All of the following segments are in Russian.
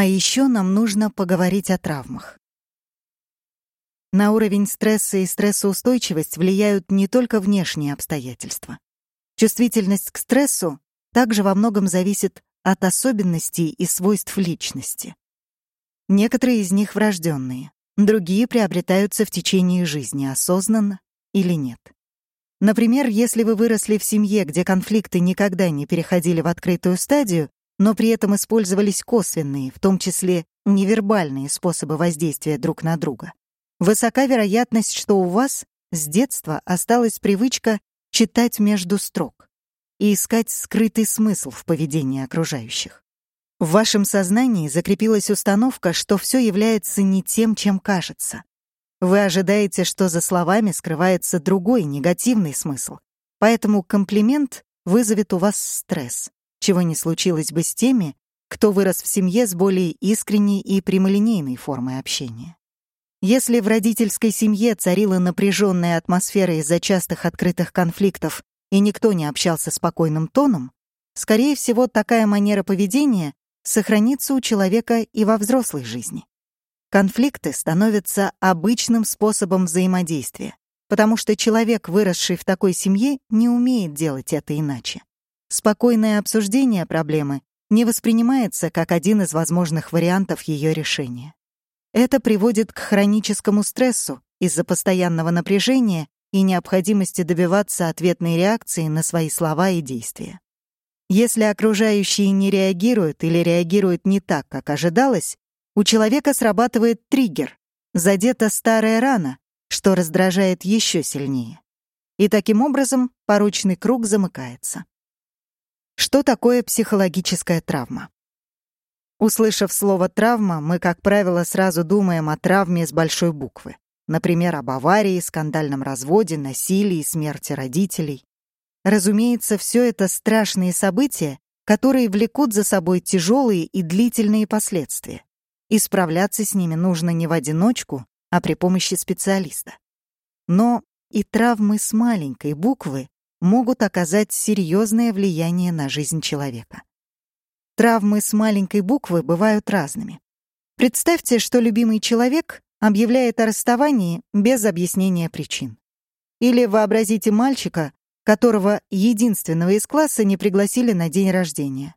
А еще нам нужно поговорить о травмах. На уровень стресса и стрессоустойчивость влияют не только внешние обстоятельства. Чувствительность к стрессу также во многом зависит от особенностей и свойств личности. Некоторые из них врожденные, другие приобретаются в течение жизни, осознанно или нет. Например, если вы выросли в семье, где конфликты никогда не переходили в открытую стадию, но при этом использовались косвенные, в том числе невербальные способы воздействия друг на друга, высока вероятность, что у вас с детства осталась привычка читать между строк и искать скрытый смысл в поведении окружающих. В вашем сознании закрепилась установка, что все является не тем, чем кажется. Вы ожидаете, что за словами скрывается другой, негативный смысл, поэтому комплимент вызовет у вас стресс, чего не случилось бы с теми, кто вырос в семье с более искренней и прямолинейной формой общения. Если в родительской семье царила напряженная атмосфера из-за частых открытых конфликтов и никто не общался спокойным тоном, скорее всего, такая манера поведения сохранится у человека и во взрослой жизни. Конфликты становятся обычным способом взаимодействия, потому что человек, выросший в такой семье, не умеет делать это иначе. Спокойное обсуждение проблемы не воспринимается как один из возможных вариантов ее решения. Это приводит к хроническому стрессу из-за постоянного напряжения и необходимости добиваться ответной реакции на свои слова и действия. Если окружающие не реагируют или реагируют не так, как ожидалось, у человека срабатывает триггер, задета старая рана, что раздражает еще сильнее. И таким образом порочный круг замыкается. Что такое психологическая травма? Услышав слово «травма», мы, как правило, сразу думаем о травме с большой буквы. Например, об аварии, скандальном разводе, насилии, смерти родителей. Разумеется, все это страшные события, которые влекут за собой тяжелые и длительные последствия. И справляться с ними нужно не в одиночку, а при помощи специалиста. Но и травмы с маленькой буквы могут оказать серьезное влияние на жизнь человека. Травмы с маленькой буквы бывают разными. Представьте, что любимый человек объявляет о расставании без объяснения причин. Или вообразите мальчика, которого единственного из класса не пригласили на день рождения.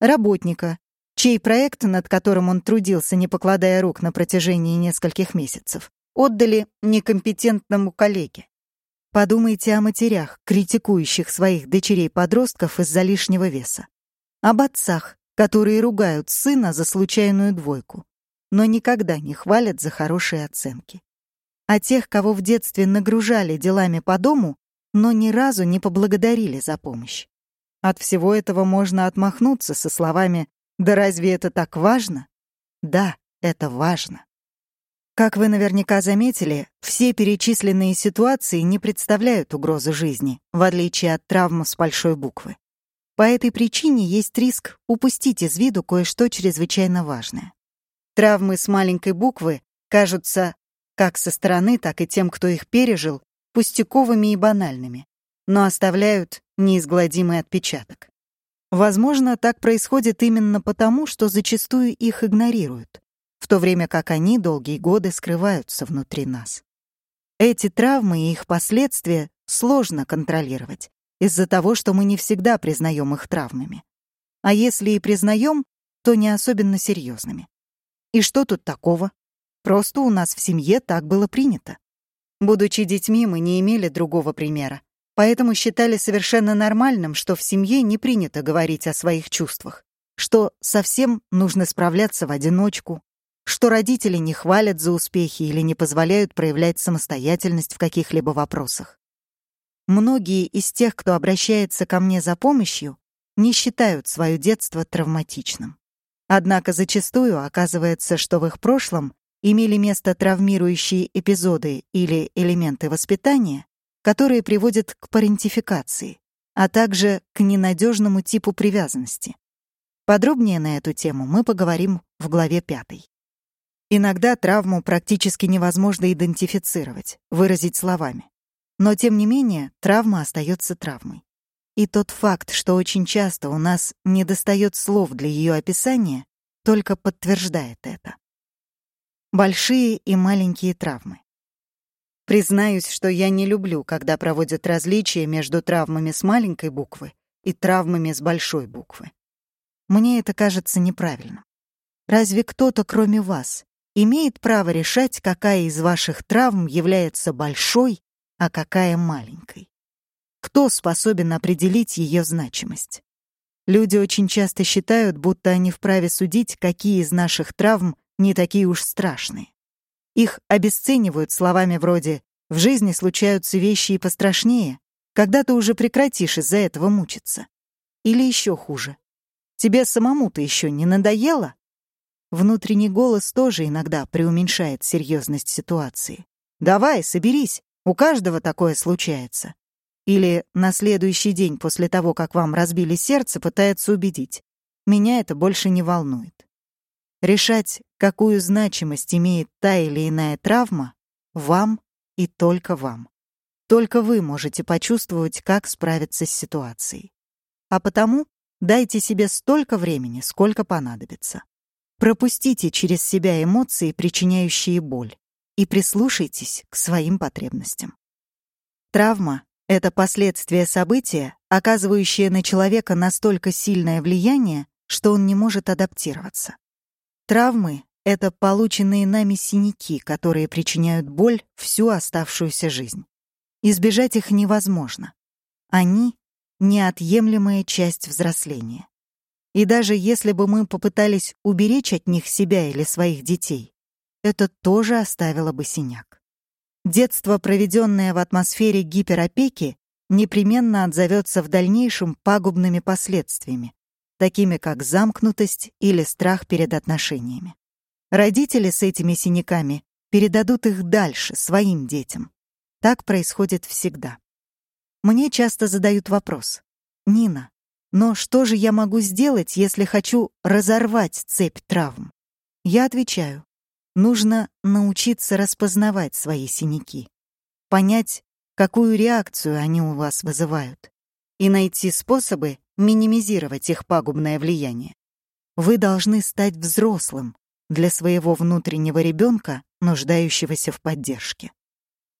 Работника, чей проект, над которым он трудился, не покладая рук на протяжении нескольких месяцев, отдали некомпетентному коллеге. Подумайте о матерях, критикующих своих дочерей-подростков из-за лишнего веса об отцах, которые ругают сына за случайную двойку, но никогда не хвалят за хорошие оценки. О тех, кого в детстве нагружали делами по дому, но ни разу не поблагодарили за помощь. От всего этого можно отмахнуться со словами «Да разве это так важно?» Да, это важно. Как вы наверняка заметили, все перечисленные ситуации не представляют угрозы жизни, в отличие от травм с большой буквы. По этой причине есть риск упустить из виду кое-что чрезвычайно важное. Травмы с маленькой буквы кажутся как со стороны, так и тем, кто их пережил, пустяковыми и банальными, но оставляют неизгладимый отпечаток. Возможно, так происходит именно потому, что зачастую их игнорируют, в то время как они долгие годы скрываются внутри нас. Эти травмы и их последствия сложно контролировать, из-за того, что мы не всегда признаем их травмами. А если и признаем, то не особенно серьезными. И что тут такого? Просто у нас в семье так было принято. Будучи детьми, мы не имели другого примера, поэтому считали совершенно нормальным, что в семье не принято говорить о своих чувствах, что совсем нужно справляться в одиночку, что родители не хвалят за успехи или не позволяют проявлять самостоятельность в каких-либо вопросах. Многие из тех, кто обращается ко мне за помощью, не считают свое детство травматичным. Однако зачастую оказывается, что в их прошлом имели место травмирующие эпизоды или элементы воспитания, которые приводят к парентификации, а также к ненадежному типу привязанности. Подробнее на эту тему мы поговорим в главе 5. Иногда травму практически невозможно идентифицировать, выразить словами. Но, тем не менее, травма остается травмой. И тот факт, что очень часто у нас недостает слов для ее описания, только подтверждает это. Большие и маленькие травмы. Признаюсь, что я не люблю, когда проводят различия между травмами с маленькой буквы и травмами с большой буквы. Мне это кажется неправильным. Разве кто-то, кроме вас, имеет право решать, какая из ваших травм является большой, а какая маленькой? Кто способен определить ее значимость? Люди очень часто считают, будто они вправе судить, какие из наших травм не такие уж страшные. Их обесценивают словами вроде «в жизни случаются вещи и пострашнее», когда ты уже прекратишь из-за этого мучиться. Или еще хуже. Тебе самому-то еще не надоело? Внутренний голос тоже иногда преуменьшает серьезность ситуации. «Давай, соберись, у каждого такое случается». Или на следующий день после того, как вам разбили сердце, пытается убедить. Меня это больше не волнует. Решать, какую значимость имеет та или иная травма, вам и только вам. Только вы можете почувствовать, как справиться с ситуацией. А потому дайте себе столько времени, сколько понадобится. Пропустите через себя эмоции, причиняющие боль, и прислушайтесь к своим потребностям. Травма — это последствие события, оказывающее на человека настолько сильное влияние, что он не может адаптироваться. Травмы — это полученные нами синяки, которые причиняют боль всю оставшуюся жизнь. Избежать их невозможно. Они — неотъемлемая часть взросления. И даже если бы мы попытались уберечь от них себя или своих детей, это тоже оставило бы синяк. Детство, проведенное в атмосфере гиперопеки, непременно отзовется в дальнейшем пагубными последствиями, такими как замкнутость или страх перед отношениями. Родители с этими синяками передадут их дальше, своим детям. Так происходит всегда. Мне часто задают вопрос. «Нина, но что же я могу сделать, если хочу разорвать цепь травм?» Я отвечаю. Нужно научиться распознавать свои синяки, понять, какую реакцию они у вас вызывают, и найти способы минимизировать их пагубное влияние. Вы должны стать взрослым для своего внутреннего ребенка, нуждающегося в поддержке.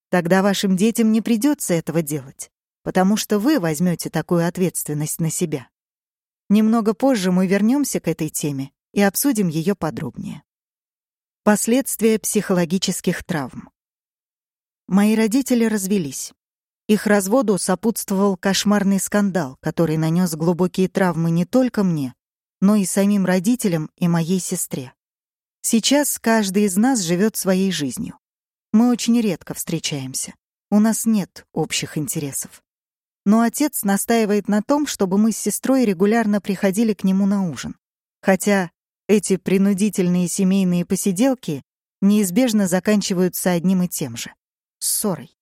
Тогда вашим детям не придется этого делать, потому что вы возьмете такую ответственность на себя. Немного позже мы вернемся к этой теме и обсудим ее подробнее. Последствия психологических травм. Мои родители развелись. Их разводу сопутствовал кошмарный скандал, который нанес глубокие травмы не только мне, но и самим родителям и моей сестре. Сейчас каждый из нас живет своей жизнью. Мы очень редко встречаемся. У нас нет общих интересов. Но отец настаивает на том, чтобы мы с сестрой регулярно приходили к нему на ужин. Хотя эти принудительные семейные посиделки неизбежно заканчиваются одним и тем же — ссорой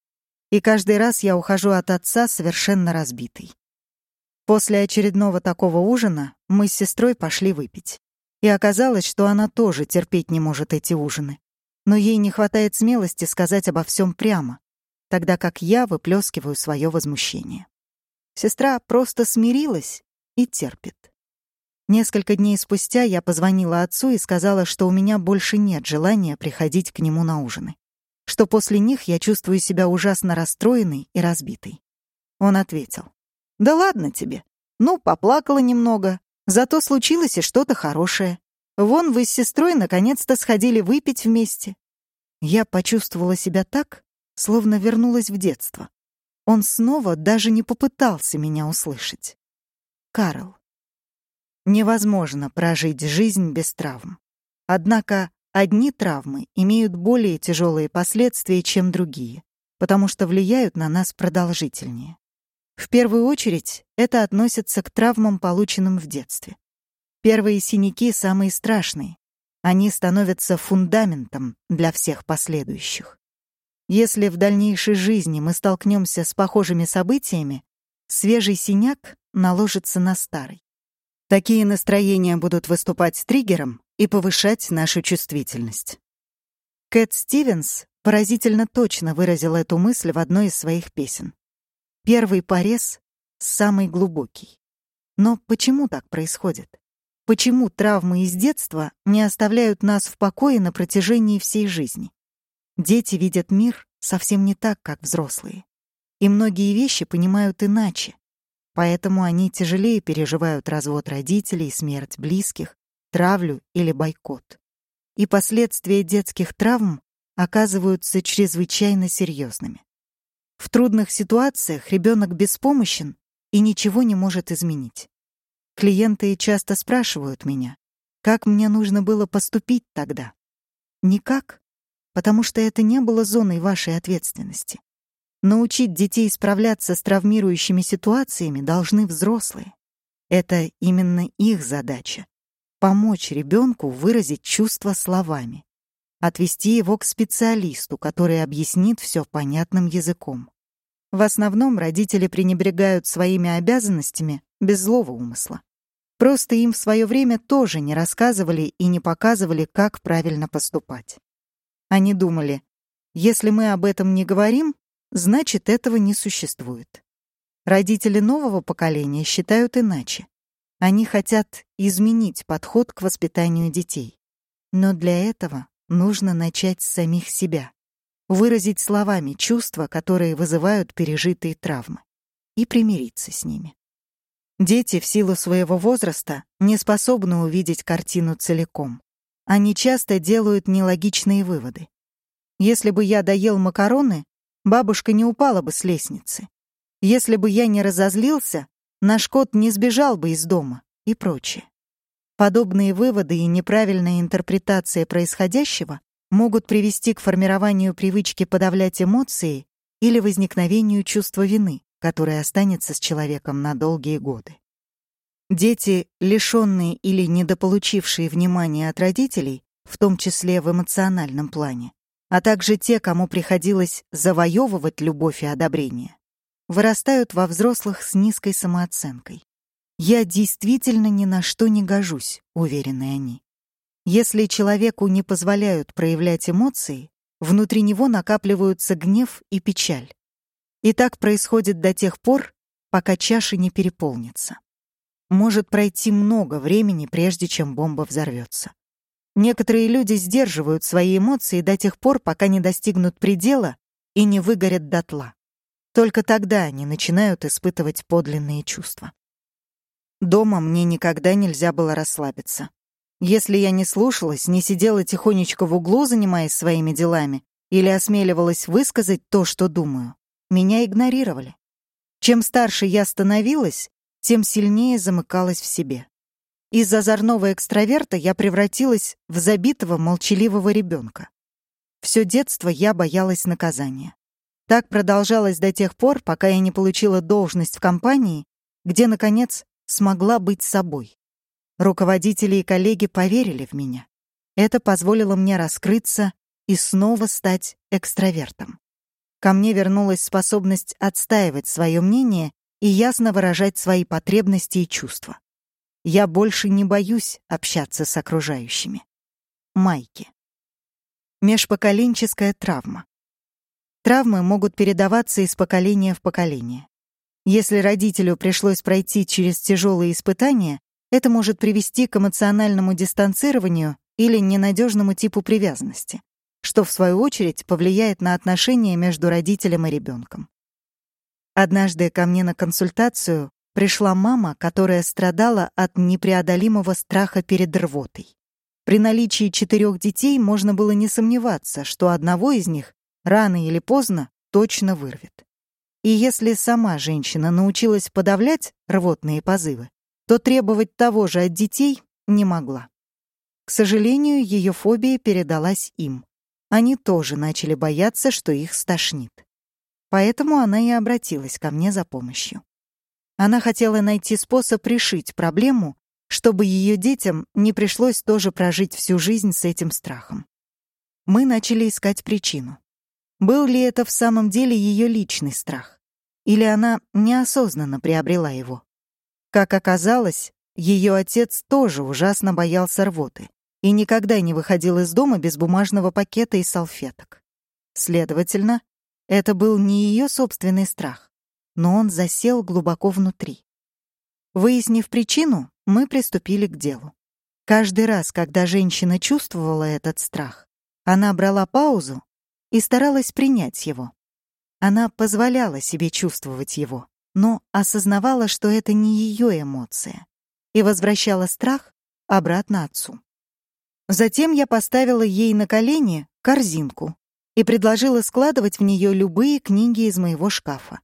и каждый раз я ухожу от отца совершенно разбитый. После очередного такого ужина мы с сестрой пошли выпить. И оказалось, что она тоже терпеть не может эти ужины. Но ей не хватает смелости сказать обо всем прямо, тогда как я выплескиваю свое возмущение. Сестра просто смирилась и терпит. Несколько дней спустя я позвонила отцу и сказала, что у меня больше нет желания приходить к нему на ужины что после них я чувствую себя ужасно расстроенной и разбитой. Он ответил. «Да ладно тебе. Ну, поплакала немного. Зато случилось и что-то хорошее. Вон вы с сестрой наконец-то сходили выпить вместе». Я почувствовала себя так, словно вернулась в детство. Он снова даже не попытался меня услышать. Карл. Невозможно прожить жизнь без травм. Однако Одни травмы имеют более тяжелые последствия, чем другие, потому что влияют на нас продолжительнее. В первую очередь это относится к травмам, полученным в детстве. Первые синяки самые страшные. Они становятся фундаментом для всех последующих. Если в дальнейшей жизни мы столкнемся с похожими событиями, свежий синяк наложится на старый. Такие настроения будут выступать триггером и повышать нашу чувствительность. Кэт Стивенс поразительно точно выразила эту мысль в одной из своих песен. Первый порез — самый глубокий. Но почему так происходит? почему травмы из детства не оставляют нас в покое на протяжении всей жизни. Дети видят мир совсем не так, как взрослые. И многие вещи понимают иначе. Поэтому они тяжелее переживают развод родителей, смерть близких, травлю или бойкот. И последствия детских травм оказываются чрезвычайно серьезными. В трудных ситуациях ребенок беспомощен и ничего не может изменить. Клиенты часто спрашивают меня, как мне нужно было поступить тогда. Никак, потому что это не было зоной вашей ответственности. Научить детей справляться с травмирующими ситуациями должны взрослые. Это именно их задача — помочь ребенку выразить чувства словами, отвести его к специалисту, который объяснит все понятным языком. В основном родители пренебрегают своими обязанностями без злого умысла. Просто им в свое время тоже не рассказывали и не показывали, как правильно поступать. Они думали, если мы об этом не говорим, значит, этого не существует. Родители нового поколения считают иначе. Они хотят изменить подход к воспитанию детей. Но для этого нужно начать с самих себя, выразить словами чувства, которые вызывают пережитые травмы, и примириться с ними. Дети в силу своего возраста не способны увидеть картину целиком. Они часто делают нелогичные выводы. Если бы я доел макароны, бабушка не упала бы с лестницы. Если бы я не разозлился, наш кот не сбежал бы из дома и прочее. Подобные выводы и неправильная интерпретация происходящего могут привести к формированию привычки подавлять эмоции или возникновению чувства вины, которое останется с человеком на долгие годы. Дети, лишенные или недополучившие внимания от родителей, в том числе в эмоциональном плане, а также те, кому приходилось завоевывать любовь и одобрение, вырастают во взрослых с низкой самооценкой. «Я действительно ни на что не гожусь», — уверены они. Если человеку не позволяют проявлять эмоции, внутри него накапливаются гнев и печаль. И так происходит до тех пор, пока чаша не переполнится. Может пройти много времени, прежде чем бомба взорвется. Некоторые люди сдерживают свои эмоции до тех пор, пока не достигнут предела и не выгорят дотла. Только тогда они начинают испытывать подлинные чувства. Дома мне никогда нельзя было расслабиться. Если я не слушалась, не сидела тихонечко в углу, занимаясь своими делами, или осмеливалась высказать то, что думаю, меня игнорировали. Чем старше я становилась, тем сильнее замыкалась в себе. Из озорного экстраверта я превратилась в забитого, молчаливого ребенка. Все детство я боялась наказания. Так продолжалось до тех пор, пока я не получила должность в компании, где, наконец, смогла быть собой. Руководители и коллеги поверили в меня. Это позволило мне раскрыться и снова стать экстравертом. Ко мне вернулась способность отстаивать свое мнение и ясно выражать свои потребности и чувства. Я больше не боюсь общаться с окружающими. Майки. Межпоколенческая травма. Травмы могут передаваться из поколения в поколение. Если родителю пришлось пройти через тяжелые испытания, это может привести к эмоциональному дистанцированию или ненадежному типу привязанности, что, в свою очередь, повлияет на отношения между родителем и ребенком. Однажды ко мне на консультацию пришла мама, которая страдала от непреодолимого страха перед рвотой. При наличии четырех детей можно было не сомневаться, что одного из них рано или поздно точно вырвет. И если сама женщина научилась подавлять рвотные позывы, то требовать того же от детей не могла. К сожалению, ее фобия передалась им. Они тоже начали бояться, что их стошнит. Поэтому она и обратилась ко мне за помощью. Она хотела найти способ решить проблему, чтобы ее детям не пришлось тоже прожить всю жизнь с этим страхом. Мы начали искать причину. Был ли это в самом деле ее личный страх? Или она неосознанно приобрела его? Как оказалось, ее отец тоже ужасно боялся рвоты и никогда не выходил из дома без бумажного пакета и салфеток. Следовательно, это был не ее собственный страх, но он засел глубоко внутри. Выяснив причину, мы приступили к делу. Каждый раз, когда женщина чувствовала этот страх, она брала паузу и старалась принять его. Она позволяла себе чувствовать его, но осознавала, что это не ее эмоция, и возвращала страх обратно отцу. Затем я поставила ей на колени корзинку и предложила складывать в нее любые книги из моего шкафа.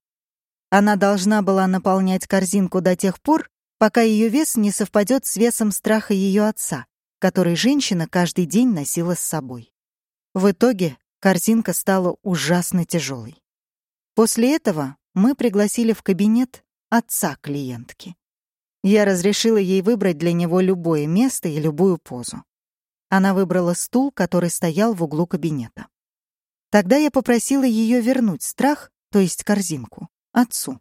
Она должна была наполнять корзинку до тех пор, пока ее вес не совпадет с весом страха ее отца, который женщина каждый день носила с собой. В итоге корзинка стала ужасно тяжелой. После этого мы пригласили в кабинет отца клиентки. Я разрешила ей выбрать для него любое место и любую позу. Она выбрала стул, который стоял в углу кабинета. Тогда я попросила ее вернуть страх, то есть корзинку, отцу.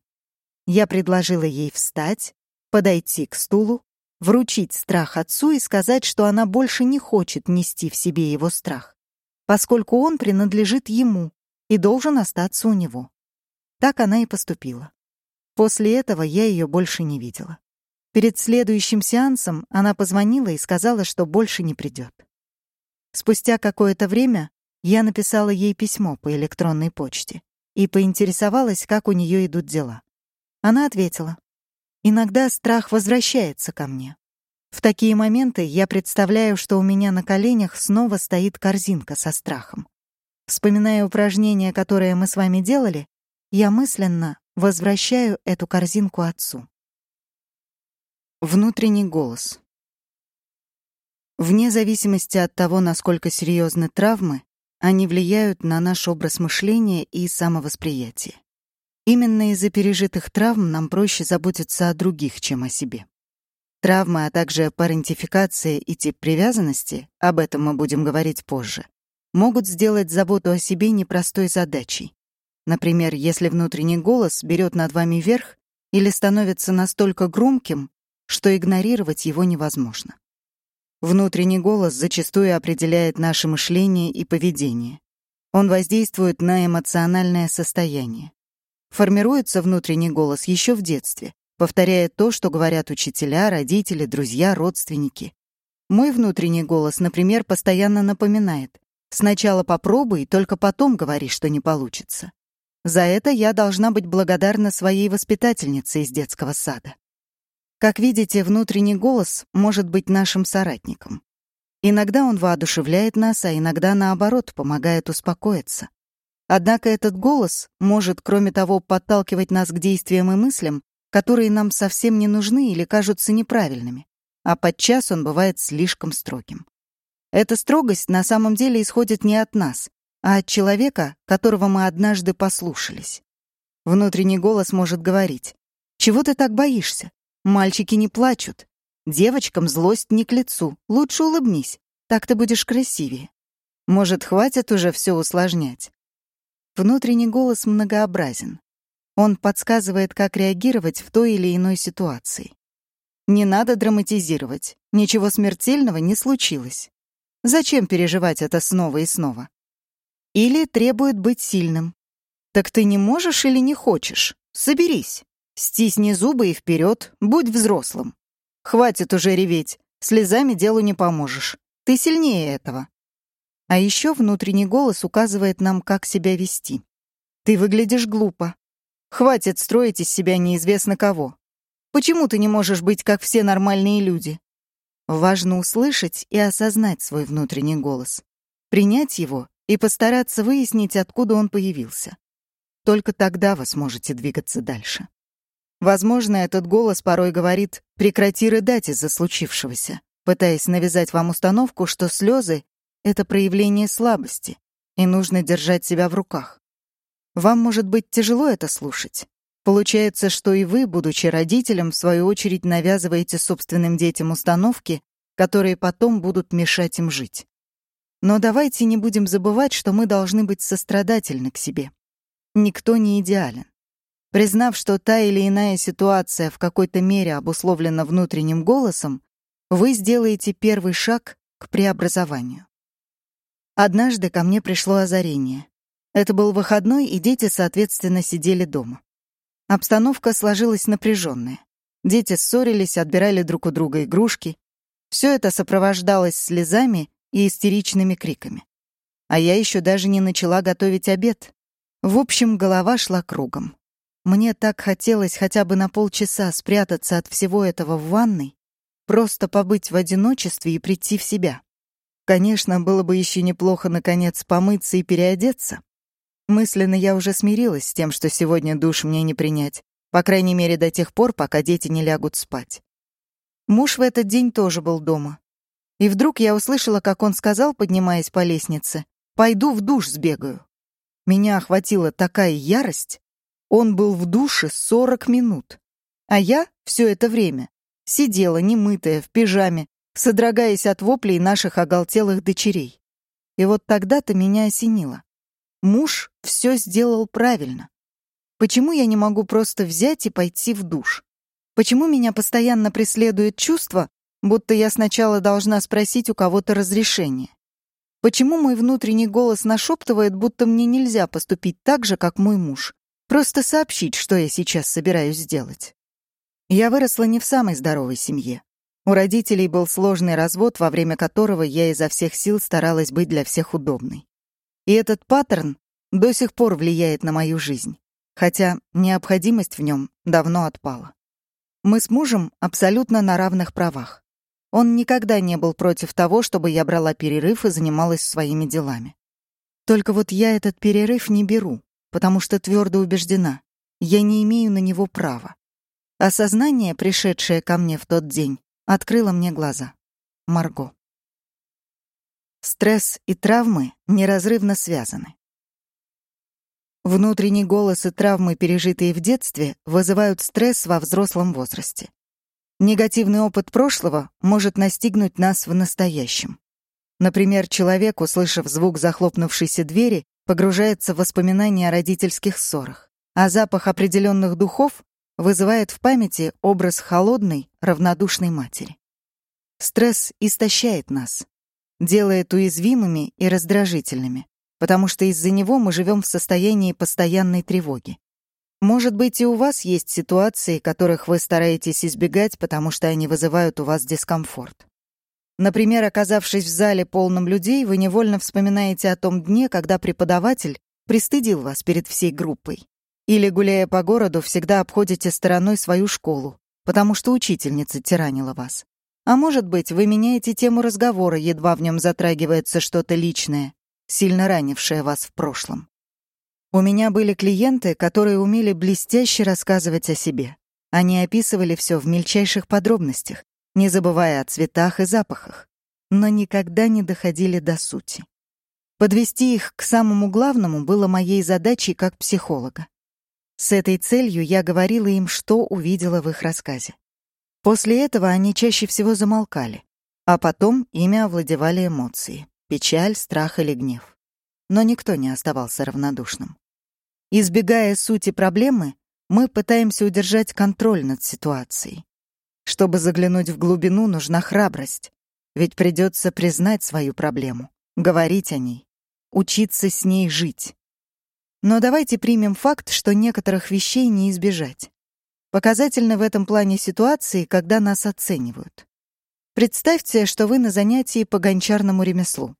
Я предложила ей встать, подойти к стулу, вручить страх отцу и сказать, что она больше не хочет нести в себе его страх, поскольку он принадлежит ему и должен остаться у него. Так она и поступила. После этого я ее больше не видела. Перед следующим сеансом она позвонила и сказала, что больше не придет. Спустя какое-то время я написала ей письмо по электронной почте и поинтересовалась, как у нее идут дела. Она ответила, Иногда страх возвращается ко мне. В такие моменты я представляю, что у меня на коленях снова стоит корзинка со страхом. Вспоминая упражнение, которое мы с вами делали, я мысленно возвращаю эту корзинку отцу. Внутренний голос. Вне зависимости от того, насколько серьезны травмы, они влияют на наш образ мышления и самовосприятие. Именно из-за пережитых травм нам проще заботиться о других, чем о себе. Травмы, а также парентификация и тип привязанности, об этом мы будем говорить позже, могут сделать заботу о себе непростой задачей. Например, если внутренний голос берет над вами верх или становится настолько громким, что игнорировать его невозможно. Внутренний голос зачастую определяет наше мышление и поведение. Он воздействует на эмоциональное состояние. Формируется внутренний голос еще в детстве, повторяя то, что говорят учителя, родители, друзья, родственники. Мой внутренний голос, например, постоянно напоминает «Сначала попробуй, только потом говори, что не получится». За это я должна быть благодарна своей воспитательнице из детского сада. Как видите, внутренний голос может быть нашим соратником. Иногда он воодушевляет нас, а иногда, наоборот, помогает успокоиться. Однако этот голос может, кроме того, подталкивать нас к действиям и мыслям, которые нам совсем не нужны или кажутся неправильными, а подчас он бывает слишком строгим. Эта строгость на самом деле исходит не от нас, а от человека, которого мы однажды послушались. Внутренний голос может говорить «Чего ты так боишься? Мальчики не плачут. Девочкам злость не к лицу. Лучше улыбнись, так ты будешь красивее. Может, хватит уже все усложнять?» Внутренний голос многообразен. Он подсказывает, как реагировать в той или иной ситуации. Не надо драматизировать. Ничего смертельного не случилось. Зачем переживать это снова и снова? Или требует быть сильным. Так ты не можешь или не хочешь? Соберись. Стисни зубы и вперед, будь взрослым. Хватит уже реветь, слезами делу не поможешь. Ты сильнее этого. А еще внутренний голос указывает нам, как себя вести. «Ты выглядишь глупо. Хватит строить из себя неизвестно кого. Почему ты не можешь быть, как все нормальные люди?» Важно услышать и осознать свой внутренний голос, принять его и постараться выяснить, откуда он появился. Только тогда вы сможете двигаться дальше. Возможно, этот голос порой говорит «прекрати рыдать из-за случившегося», пытаясь навязать вам установку, что слезы это проявление слабости, и нужно держать себя в руках. Вам может быть тяжело это слушать. Получается, что и вы, будучи родителем, в свою очередь навязываете собственным детям установки, которые потом будут мешать им жить. Но давайте не будем забывать, что мы должны быть сострадательны к себе. Никто не идеален. Признав, что та или иная ситуация в какой-то мере обусловлена внутренним голосом, вы сделаете первый шаг к преобразованию. Однажды ко мне пришло озарение. Это был выходной, и дети, соответственно, сидели дома. Обстановка сложилась напряженная. Дети ссорились, отбирали друг у друга игрушки. Все это сопровождалось слезами и истеричными криками. А я еще даже не начала готовить обед. В общем, голова шла кругом. Мне так хотелось хотя бы на полчаса спрятаться от всего этого в ванной, просто побыть в одиночестве и прийти в себя. Конечно, было бы еще неплохо, наконец, помыться и переодеться. Мысленно я уже смирилась с тем, что сегодня душ мне не принять, по крайней мере, до тех пор, пока дети не лягут спать. Муж в этот день тоже был дома. И вдруг я услышала, как он сказал, поднимаясь по лестнице, «Пойду в душ сбегаю». Меня охватила такая ярость. Он был в душе 40 минут. А я все это время сидела немытая, в пижаме, содрогаясь от воплей наших оголтелых дочерей. И вот тогда-то меня осенило. Муж все сделал правильно. Почему я не могу просто взять и пойти в душ? Почему меня постоянно преследует чувство, будто я сначала должна спросить у кого-то разрешение? Почему мой внутренний голос нашептывает, будто мне нельзя поступить так же, как мой муж? Просто сообщить, что я сейчас собираюсь сделать. Я выросла не в самой здоровой семье. У родителей был сложный развод, во время которого я изо всех сил старалась быть для всех удобной. И этот паттерн до сих пор влияет на мою жизнь, хотя необходимость в нем давно отпала. Мы с мужем абсолютно на равных правах. Он никогда не был против того, чтобы я брала перерыв и занималась своими делами. Только вот я этот перерыв не беру, потому что твердо убеждена, я не имею на него права. Осознание, пришедшее ко мне в тот день, открыло мне глаза. Марго. Стресс и травмы неразрывно связаны. Внутренний голос и травмы, пережитые в детстве, вызывают стресс во взрослом возрасте. Негативный опыт прошлого может настигнуть нас в настоящем. Например, человек, услышав звук захлопнувшейся двери, погружается в воспоминания о родительских ссорах, а запах определенных духов вызывает в памяти образ холодной, равнодушной матери. Стресс истощает нас, делает уязвимыми и раздражительными, потому что из-за него мы живем в состоянии постоянной тревоги. Может быть, и у вас есть ситуации, которых вы стараетесь избегать, потому что они вызывают у вас дискомфорт. Например, оказавшись в зале полном людей, вы невольно вспоминаете о том дне, когда преподаватель пристыдил вас перед всей группой. Или, гуляя по городу, всегда обходите стороной свою школу, потому что учительница тиранила вас. А может быть, вы меняете тему разговора, едва в нем затрагивается что-то личное, сильно ранившее вас в прошлом. У меня были клиенты, которые умели блестяще рассказывать о себе. Они описывали все в мельчайших подробностях, не забывая о цветах и запахах, но никогда не доходили до сути. Подвести их к самому главному было моей задачей как психолога. С этой целью я говорила им, что увидела в их рассказе. После этого они чаще всего замолкали, а потом ими овладевали эмоции — печаль, страх или гнев но никто не оставался равнодушным. Избегая сути проблемы, мы пытаемся удержать контроль над ситуацией. Чтобы заглянуть в глубину, нужна храбрость, ведь придется признать свою проблему, говорить о ней, учиться с ней жить. Но давайте примем факт, что некоторых вещей не избежать. Показательно в этом плане ситуации, когда нас оценивают. Представьте, что вы на занятии по гончарному ремеслу.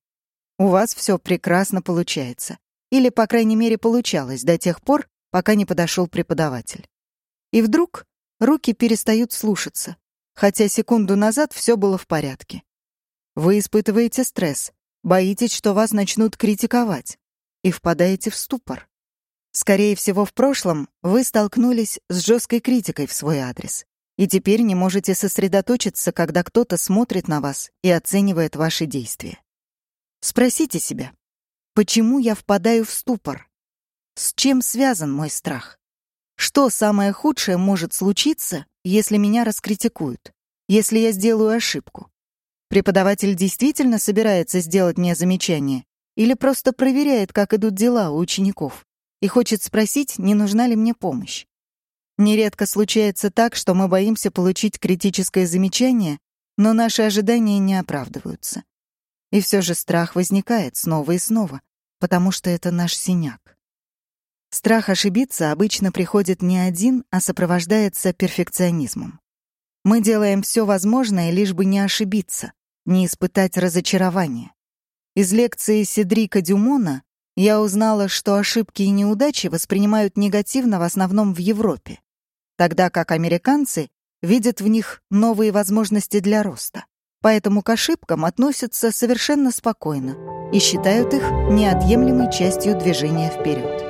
У вас все прекрасно получается. Или, по крайней мере, получалось до тех пор, пока не подошел преподаватель. И вдруг руки перестают слушаться, хотя секунду назад все было в порядке. Вы испытываете стресс, боитесь, что вас начнут критиковать, и впадаете в ступор. Скорее всего, в прошлом вы столкнулись с жесткой критикой в свой адрес, и теперь не можете сосредоточиться, когда кто-то смотрит на вас и оценивает ваши действия. Спросите себя, почему я впадаю в ступор? С чем связан мой страх? Что самое худшее может случиться, если меня раскритикуют, если я сделаю ошибку? Преподаватель действительно собирается сделать мне замечание или просто проверяет, как идут дела у учеников, и хочет спросить, не нужна ли мне помощь? Нередко случается так, что мы боимся получить критическое замечание, но наши ожидания не оправдываются. И все же страх возникает снова и снова, потому что это наш синяк. Страх ошибиться обычно приходит не один, а сопровождается перфекционизмом. Мы делаем все возможное, лишь бы не ошибиться, не испытать разочарования. Из лекции Седрика Дюмона я узнала, что ошибки и неудачи воспринимают негативно в основном в Европе, тогда как американцы видят в них новые возможности для роста. Поэтому к ошибкам относятся совершенно спокойно и считают их неотъемлемой частью движения вперед.